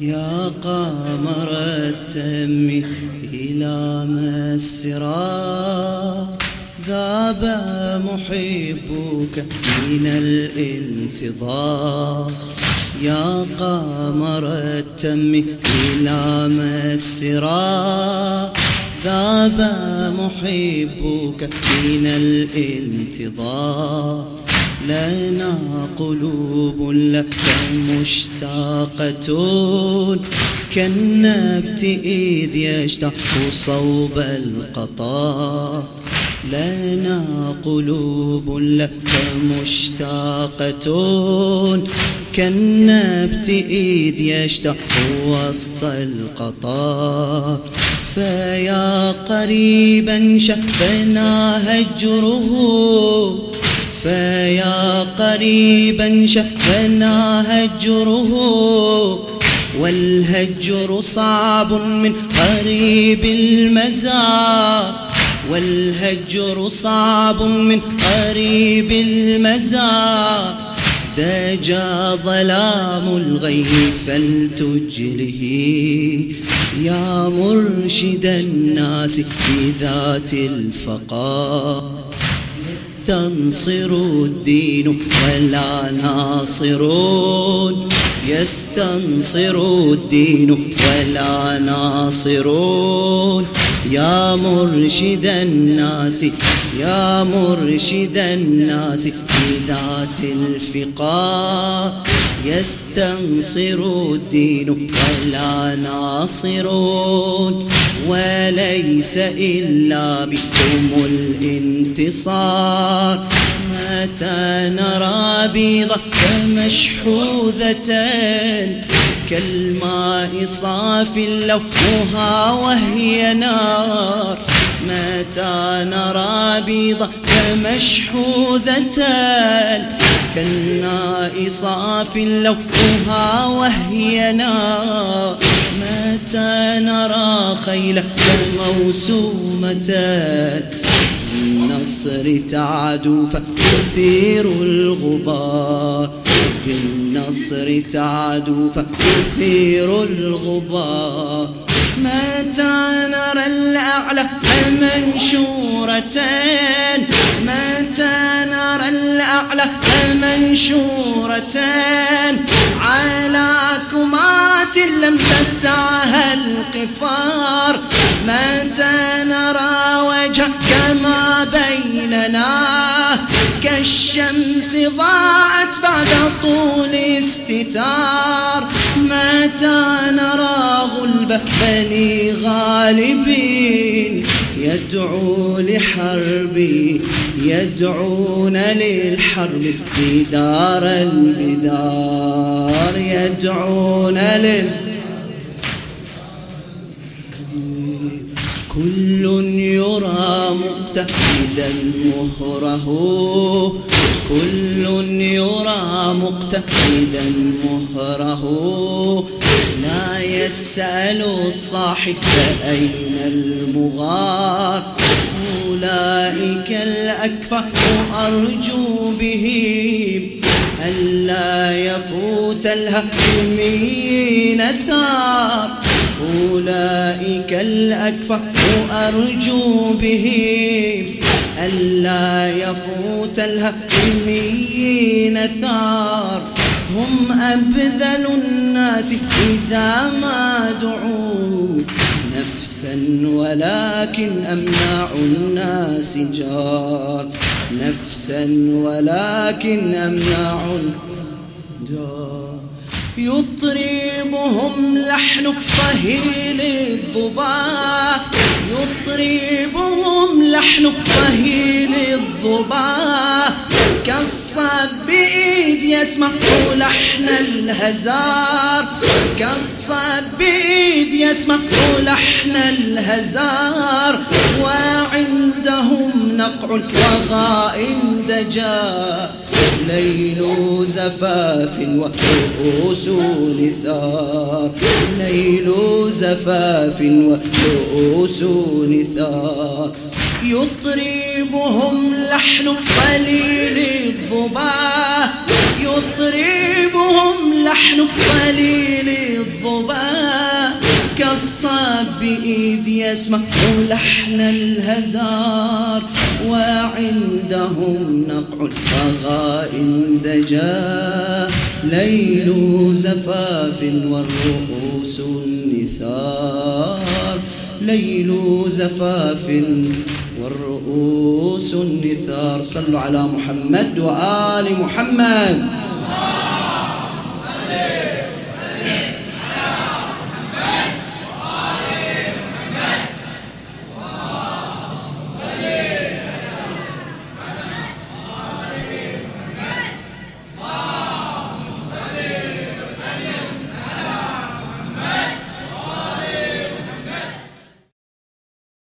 يا قمر التم إلى مسرى ذاب محبك من الانتظار. يا قمر التم إلى مسرى ذاب محبك من الانتظار. لنا قلوب لك مشتاقة كالنبت إذ يشتاق صوب القطار. لنا قلوب لك مشتاقة كالنبت إذ يشتاق وسط القطار. فيا قريبا شفنا هجره فيا قريبا شفنا هجره والهجر صعب من قريب المزار. والهجر صعب من قريب المزار. دجا ظلام الغي فلتجله يا مرشد الناس بذات الفقار. يستنصر الدين ولا ناصرون. يستنصر الدين ولا ناصرون. يا مرشد الناس يا مرشد الناس بذات الفقار يستنصر الدين ولا ناصرون. وليس إلا بكم الانتصار. نرى بيضة مشحوذة كالماء صاف لوها وهي نار؟ متى نرى بيضة مشحوذة كالناء صاف لوها وهي نار؟ متى نرى خيلة موسومة بالنصر تعدو فتثير الغبار بالنصر تعدو فتثير الغبار. متى نرى الأعلى منشورة متى نرى الأعلى منشورة على لم تسعها القفار. متى نرى وجهك ما بيننا؟ كالشمس ضاءت بعد طول استتار. متى نرى غلب بني غالبين؟ يدعو لحربي يدعون للحرب بدار البدار. يدعون لل كل يرى مقتحدا مهره. كل يرى مقتحدا مهره. لا يسأل الصاحب أين المغار. أولئك الأكفأ أرجو بهم ألا يفوت الهجمين ثار. أولئك الأكفأ أرجو بهم ألا يفوت الهجمين ثار. هم أبذل الناس إذا ما دعوا نفسا ولكن أمنع الناس جار. نفسا ولكن أمنع جار يطربهم لحن صهيل الضباء يطربهم لحن صهيل الضباء كالصب إذ يسمع لحن الهزار كالصب إذ يسمع لحن الهزار. وعندهم نقع الوغاء دجا ليل زفاف ورؤوس نثار. ليل زفاف ورؤوس نثار. يطربهم لحن قليل الضباء يطربهم لحن قليل الضباء كالصب إذ يسمع لحن الهزار. وعندهم نقع الفغائن دجا. ليل زفاف والرؤوس النثار. ليل زفاف والرؤوس النثار. صلوا على محمد وآل محمد.